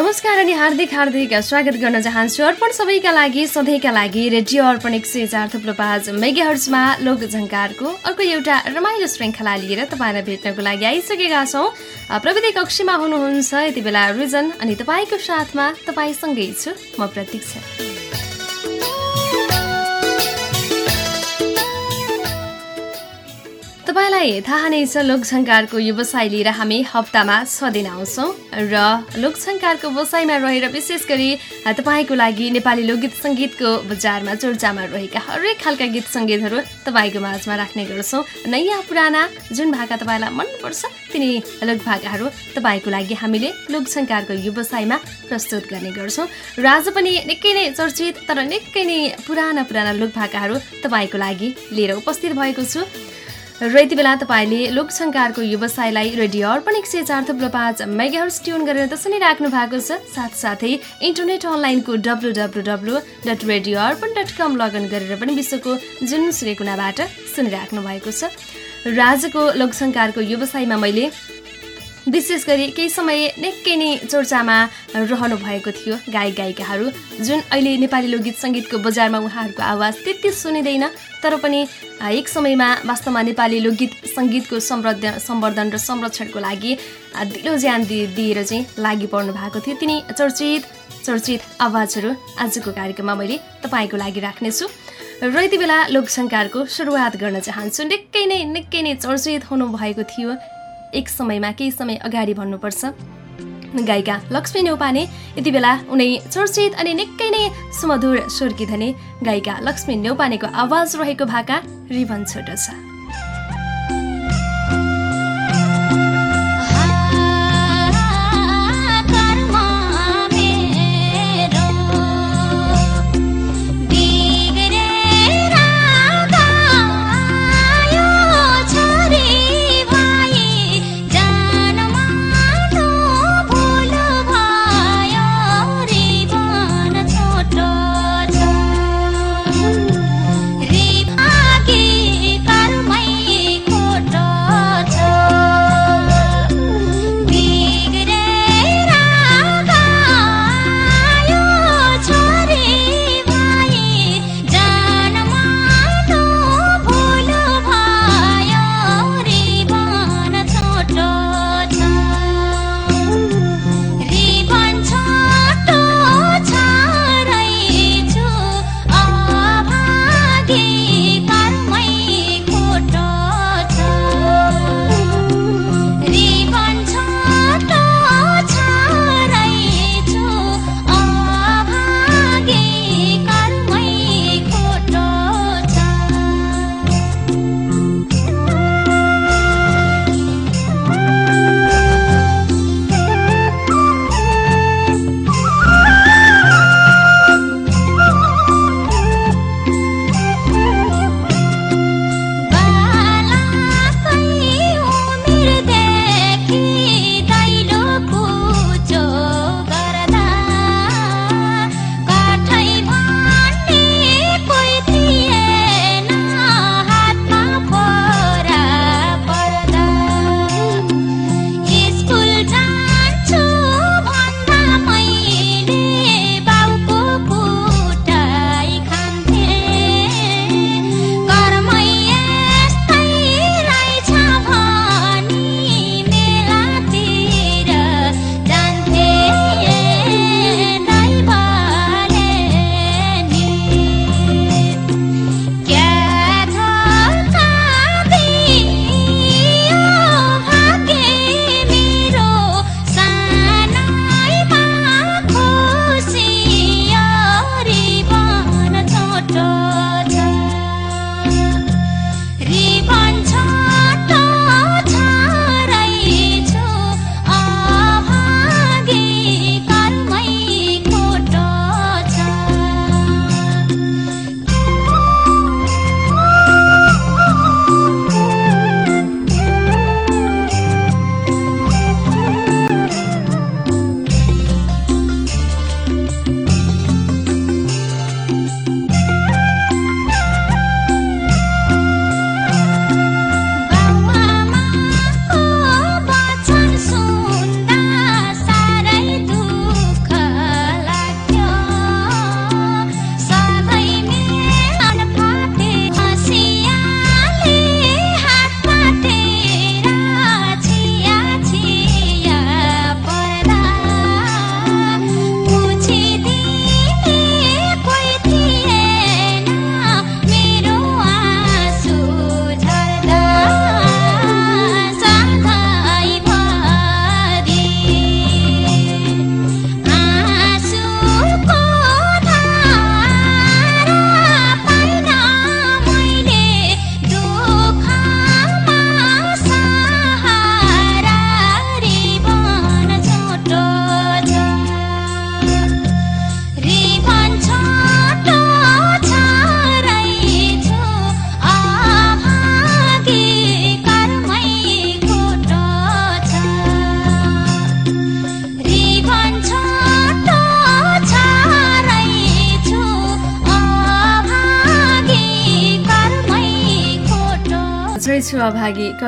नमस्कार अनि हार्दिक हार्दिक स्वागत गर्न चाहन्छु अर्पण सबैका लागि सधैँका लागि रेडियो अर्पण एक सय चार थुप्रो पाँच मेगाहर्समा लोकझङ्कारको अर्को एउटा रमाइलो श्रृङ्खला लिएर तपाईँलाई भेट्नको लागि आइसकेका छौँ। प्रविधि कक्षीमा हुनुहुन्छ यति बेला रिजन अनि तपाईँको साथमा तपाईँसँगै छु म प्रतीक्षा। तपाईँलाई थाहा नै छ लोकसङ्कारको व्यवसाय लिएर हामी हप्तामा छ दिन आउँछौँ र लोकसङ्कारको व्यवसायमा रहेर विशेष गरी तपाईँको लागि नेपाली लोकगीत सङ्गीतको बजारमा चर्चामा रहेका हरेक खालका गीत सङ्गीतहरू तपाईँको माझमा राख्ने गर्छौँ। नयाँ पुराना जुन भाका तपाईँलाई मनपर्छ तिनी लोकभाकाहरू तपाईँको लागि हामीले लोकसङ्कारको व्यवसायमा प्रस्तुत गर्ने गर्छौँ। र आज पनि निकै नै चर्चित तर निकै नै पुराना पुराना लोकभाकाहरू तपाईँको लागि लिएर उपस्थित भएको छु। र यति बेला तपाईँले लोकसङ्कारको व्यवसायलाई रेडियो अर्पण एक सय चार थुप्रो पाँच मेगाहर्स ट्युन गरेर त सुनिराख्नु भएको छ साथसाथै इन्टरनेट अनलाइनको W W W dot radio Arpan dot com login गरेर पनि विश्वको जुनसुकै कुनाबाट सुनिराख्नु भएको छ। र आजको लोकसङ्कारको व्यवसायमा मैले विशेष गरी केही समय निकै नै चर्चामा रहनु भएको थियो गायक गायिकाहरू। जुन अहिले नेपाली लोकगीत सङ्गीतको बजारमा उहाँहरूको आवाज त्यति सुनिँदैन तर पनि एक समयमा वास्तवमा नेपाली लोकगीत सङ्गीतको सम्वर्धन सम्वर्धन र संरक्षणको लागि दिलो ज्यान दिएर चाहिँ लागि पर्नु भएको थियो। तिनी चर्चित चर्चित आवाजहरू आजको कार्यक्रममा मैले तपाईँको लागि राख्नेछु। र यति बेला लोकसङ्कारको सुरुवात गर्न चाहन्छु। निकै नै निकै नै चर्चित हुनुभएको थियो एक समयमा केही समय अगाडि भन्नुपर्छ। गायिका लक्ष्मी नेौपाने यति बेला उनै चर्चित अनि निकै नै सुमधुर स्वर्की धने गायिका लक्ष्मी नेौपानेको आवाज रहेको भाका रिभन छोटो छ।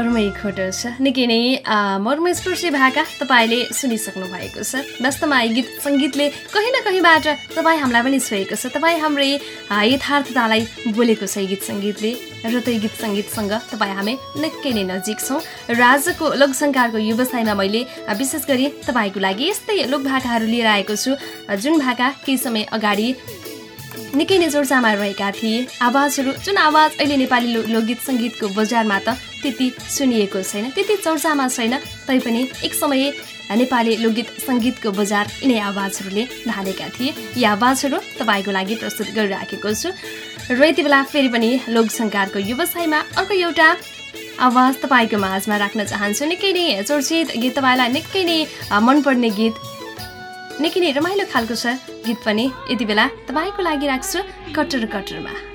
कर्मै खोटो छ। निकै नै मर्मस्पर्शी भाका तपाईँले सुनिसक्नु भएको छ। वास्तवमा गीत सङ्गीतले कहीँ न कहीँबाट तपाईँ हामीलाई पनि छोएको छ। तपाईँ हाम्रै यथार्थतालाई बोलेको छ गीत सङ्गीतले। र त्यो गीत सङ्गीतसँग तपाईँ हामी निकै नै नजिक छौँ। र आजको लोकसङ्कारको व्यवसायमा मैले विशेष गरी तपाईँको लागि यस्तै लोकभाकाहरू लिएर आएको छु। जुन भाका केही समय अगाडि निकै नै चर्चामा रहेका थिए। आवाजहरू जुन आवाज अहिले नेपाली लोकगीत सङ्गीतको बजारमा त त्यति सुनिएको छैन त्यति चर्चामा छैन तैपनि एक समय नेपाली लोकगीत सङ्गीतको बजार यिनै आवाजहरूले ढालेका थिए। यी आवाजहरू तपाईँको लागि प्रस्तुत गरिराखेको छु। र यति बेला फेरि पनि लोकसङ्कारको व्यवसायमा अर्को एउटा आवाज तपाईँको माझमा राख्न चाहन्छु। निकै नै चर्चित गीत तपाईँलाई निकै नै मनपर्ने गीत निकै नै रमाइलो खालको छ। गीत पनि यति बेला तपाईँको लागि राख्छु कटर कटरमा।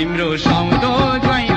तिम्रो सौदो ज्वाइँ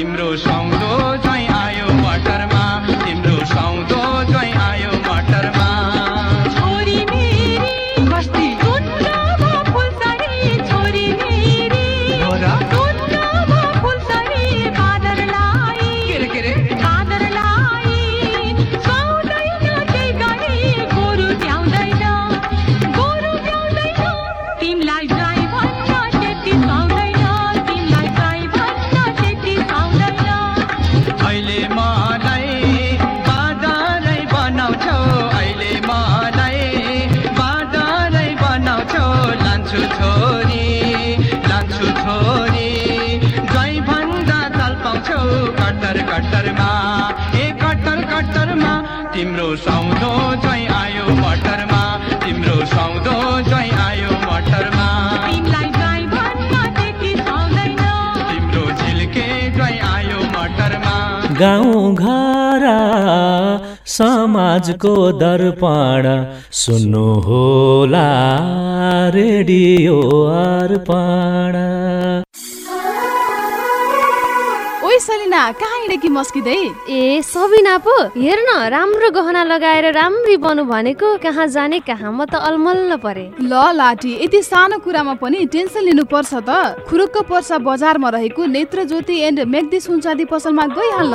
तिम्रो तिम्रो सौदो जै आयो मटरमा। तिम्रो सौदो जै आयो मटरमा। तिम्रो झिल्के जै आयो मटरमा। गाउँ घर समाजको दर्पण। सुन्नु होला रेडियो अर्पण। सलिना कहाँ हिँडेकी मस्किँदै ए सबिना पो हेर न राम्रो गहना लगाएर राम्री बनु भनेको कहाँ जाने कहाँ म त अलमल्ल परे। ल लाठी यति सानो कुरामा पनि टेन्सन लिनु पर्छ त। खुरुक्क पर्सा बजारमा रहेको नेत्र ज्योति एन्ड मेग्दी सुनचाँदी पसलमा गइहाल्न।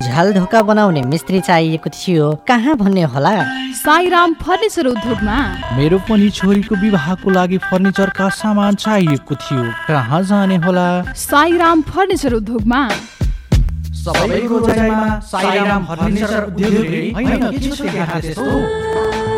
झ्याल ढोका बनाउने मिस्त्री चाहिएको थियो। कहाँ भन्ने होला? साईराम फर्निचर उद्योगमा। मेरो पनि छोरीको विवाहको लागि फर्निचरका सामान चाहिएको थियो। कहाँ जाने होला? साईराम फर्निचर उद्योगमा। सबैको जग्गामा साईराम फर्निचर उद्योगले होइन के छ त्यस्तो?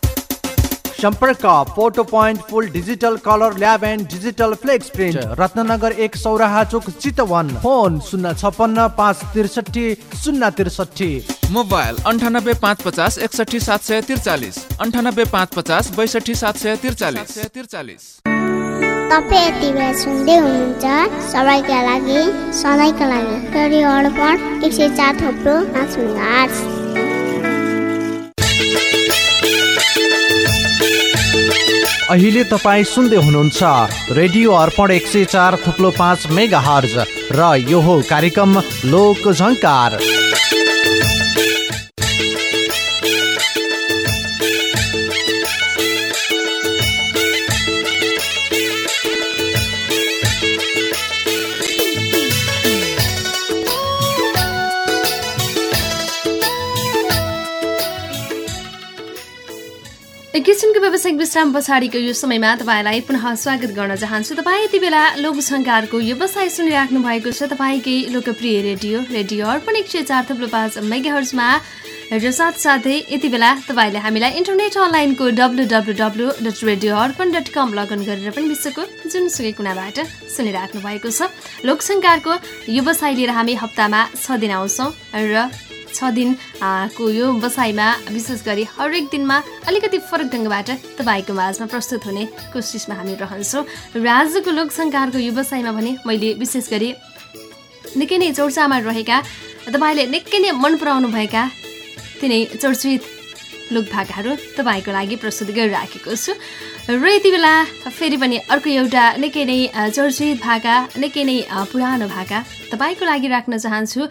सम्पर्क photo point full digital colour lab and digital flex print Ratnanagar एक सौराहा चोक चितवन। फोन शून्य छपन्न पाँच त्रिसठी शून्य त्रिसठी। मोबाइल अन्ठानब्बे पाँच पचास एकसठी सात सय त्रिचालिस अन्ठानब्बे पाँच पचास बैसठी सात सय त्रिचालिस। त्रिचालिस तपाईँ यति बेला सुन्दै हुनुहुन्छ। सबैका लागि सधैँका लागि। रेडियो अर्पण एक सय चार थोप्रो पाँच। अहिले तपाईँ सुन्दै हुनुहुन्छ रेडियो अर्पण एक सय चार थुप्लो पाँच मेगा हर्ज र यो हो कार्यक्रम लोक झङ्कार व्यावसायिक विश्राम पछाडिको यो समयमा तपाईँलाई पुनः स्वागत गर्न चाहन्छु। तपाईँ यति बेला लोकसङ्कारको व्यवसाय सुनिराख्नु भएको छ तपाईँकै लोकप्रिय रेडियो रेडियो अर्पण एक सय चार थप्लो पाँच मेगाहर्जमा। र साथसाथै यति बेला तपाईँले हामीलाई इन्टरनेट अनलाइनको W W W dot radio Arpan dot com login गरेर पनि विश्वको जुनसुकै कुनाबाट सुनिराख्नु भएको छ। लोकसङ्कारको व्यवसाय लिएर हामी हप्तामा छ दिन आउँछौँ र छ दिन आ, को यो बसाइमा विशेष गरी हरेक दिनमा अलिकति फरक ढङ्गबाट तपाईँको माझमा प्रस्तुत हुने कोसिसमा हामी रहन्छौँ। र आजको लोकसङ्कारको व्यवसायमा भने मैले विशेष गरी निकै नै चर्चामा रहेका तपाईँले निकै नै मन पराउनु भएका तिनै चर्चित लोकभाकाहरू तपाईँको लागि प्रस्तुत गरिराखेको छु। र यति बेला फेरि पनि अर्को एउटा निकै नै चर्चित भाका निकै नै पुरानो भाका तपाईँको लागि राख्न चाहन्छु।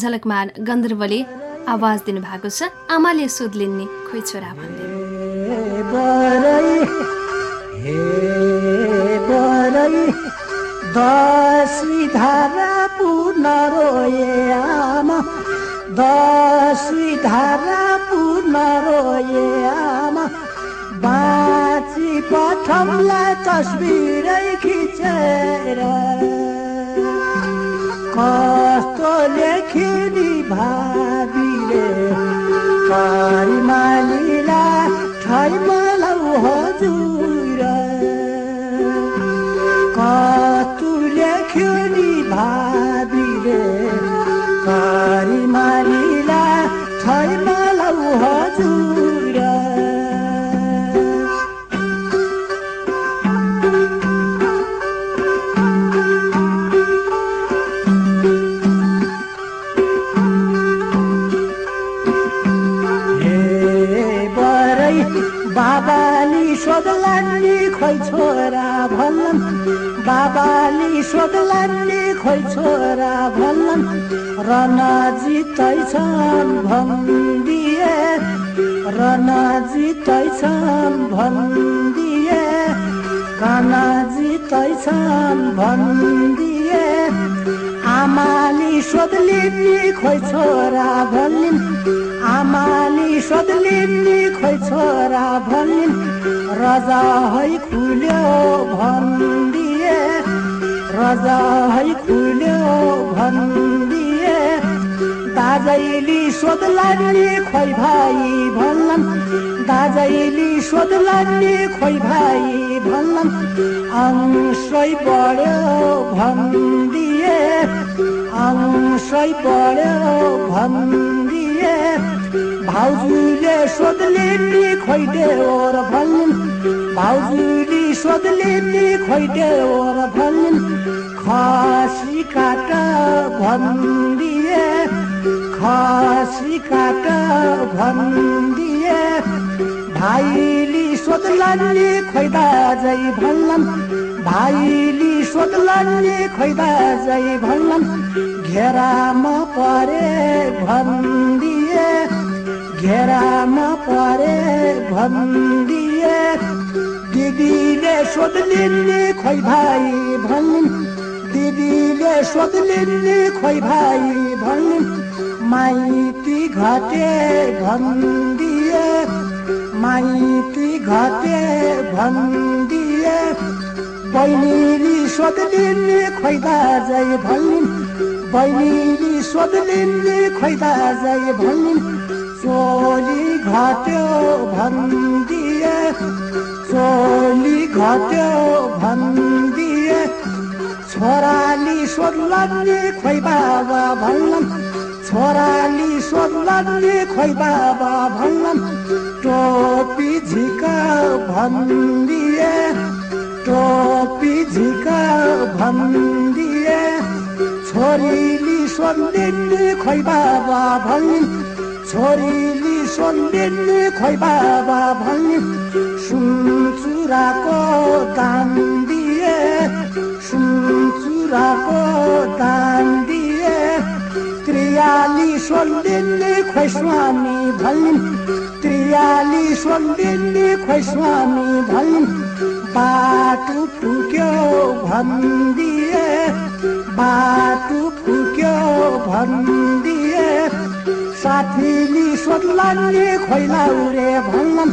झलकमान गन्धर्वले आवाज दिनुभएको छ। आमाले सोध्लिन् खोइ छोरा भन्दै। दसी धारा पूर्ण पठमलाई तस्बिरै खिचेर कस्तो लेखिनी भाबीले परिमालीला ठै सोधलान्नी खोइ छोरा भन्छन् रन जितैछन् भनिदिए रन जितैछन् भनिदिए काना जितैछन् भनिदिए। आमाली सोधलिन् खोइ छोरा भनिन् आमाली सोधलिन् खोइ छोरा भनिन् रजा है खुल्यो भनिदिए। रजा है खुल्यो भनिदिए। दाजैली सोधलान्नी खोइ भाइ भन्छन् दाजैली सोधलान्नी खोइ भाइ भन्छन् अंशै बढ्यो भनिदिए। अंशै बढ्यो भनिदिए। भाउजूले सोधलिन् खोइ देवर भनिन् भाउजूले सोधलिन् खोइ देवर भनिन् खसी काट भनिदिए खसी काट भनिदिए। भाइली सोधलान्नी खोइ दाजै भन्छन् भाइली सोधलान्नी खोइ दाजै भन्छन् घेरामा परे भनिदिए घेरामा परे भनिदिए। दिदीले सोधलिन् खोइ भाइ भनिन् दिदीले सोधलिन् खोइ भाइ भनिन् माइती घटे भनिदिए माइती घटे भनिदिए बहिनीले सोधलिन् खोइ दाजै भनिन् बहिनीले सोधलिन् खोइ दाजै भनिन् चोली घट्यो भनिदिए चोली घट्यो भनिदिए। छोराली सोध्लान्ने खोइ बाबा भन्छन् छोराली सोध्लान्ने खोइ बाबा भन्छन् टोपी झिका भनिदिए टोपी झिका भनिदिए। छोरीली सोध्लिन् खोइ बाबा भनिन् छोरीली सोध्लिन् खोइ बाबा सुन चुराको दान दिए सुन चुराको दान दिए। त्रियाली सोध्लिन् खोइ स्वामी भनिन् त्रियाली सोध्लिन् खोइ स्वामी भनिन् बाटो फुक्यो भनिदिए बाटो फुक्यो भनिदिए। साथीली सोध्लान्ने खोइ लाउरे भन्छन्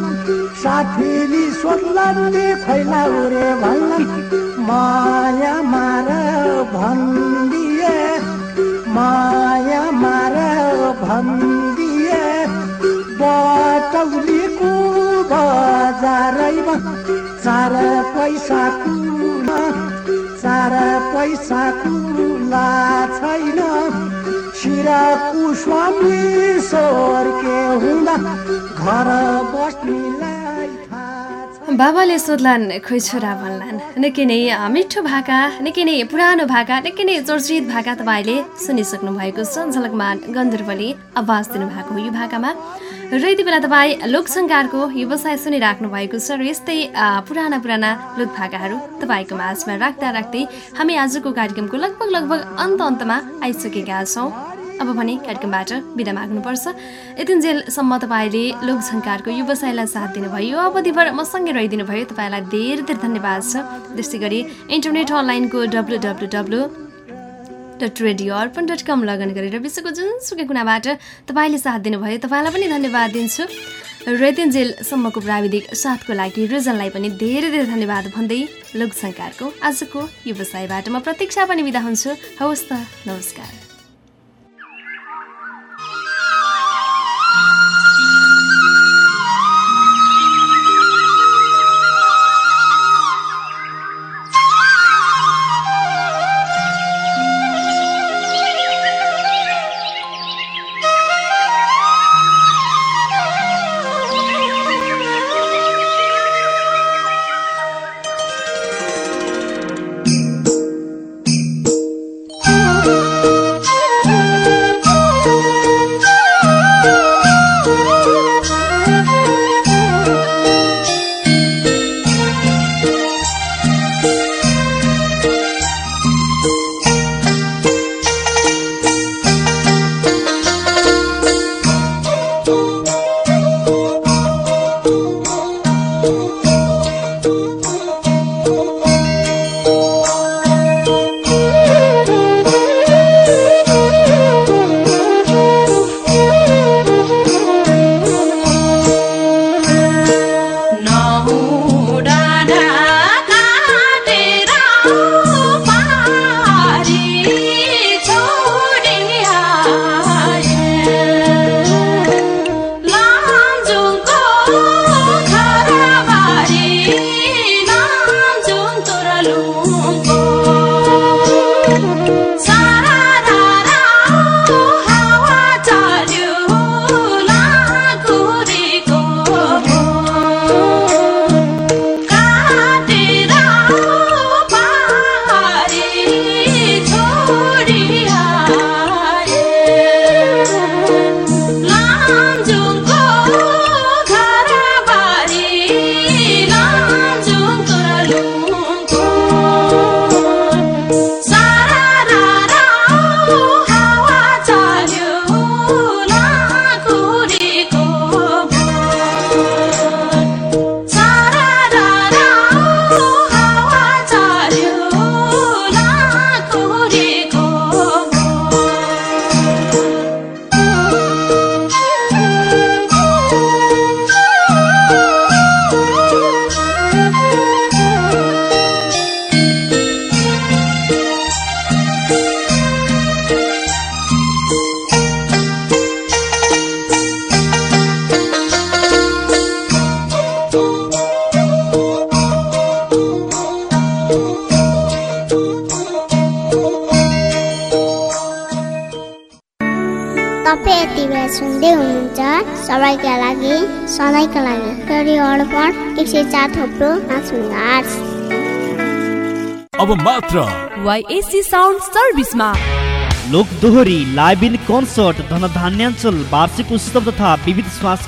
साथीली सोध्लान्ने खोइ लाउरे भन्छन् माया मार भनिदिए माया मार भनिदिए। बटौलीको बजारैमा चार पैसा कुला चार पैसा कुला छैन। सिराकु स्वामी हुँदा घर बस्नेलाई बाबाले सोध्लान् खोइ छोरा भन्लान् निकै नै मिठो भाका निकै नै पुरानो भाका निकै नै चर्चित भाका तपाईँले सुनिसक्नु भएको छ झलकमान गन्धर्वले आवाज दिनुभएको यो भाकामा। र यति बेला तपाईँ लोकसङ्कारको व्यवसाय सुनिराख्नु भएको छ र यस्तै पुराना पुराना लोक भाकाहरू तपाईँको माझमा राख्दा राख्दै हामी आजको कार्यक्रमको लगभग लगभग अन्त अन्तमा आइसकेका छौँ। अब भने कार्यक्रमबाट बिदा माग्नुपर्छ। यतिन्जेलसम्म तपाईँले लोकझङ्कारको व्यवसायलाई साथ दिनुभयो। अवधिभर मसँगै रहिदिनु भयो। तपाईँलाई धेरै धेरै धन्यवाद छ। त्यस्तै गरी इन्टरनेट अनलाइनको W W W dot radio Arpan dot com login गरेर विश्वको जुनसुकै कुनाबाट तपाईँले साथ दिनुभयो। तपाईँलाई पनि धन्यवाद दिन्छु। रेतेन्जेलसम्मको प्राविधिक साथको लागि रिजनलाई पनि धेरै धेरै धन्यवाद भन्दै लोकसङ्कारको आजको व्यवसायबाट म प्रतीक्षा पनि बिदा हुन्छु। हवस् त नमस्कार। अब मात्र वाइएससी साउन्ड सर्भिसमा। लोक दोहोरी लाइभ इन कन्सर्ट धनधान्याञ्चल वार्षिक उत्सव तथा विविध सांस्कृतिक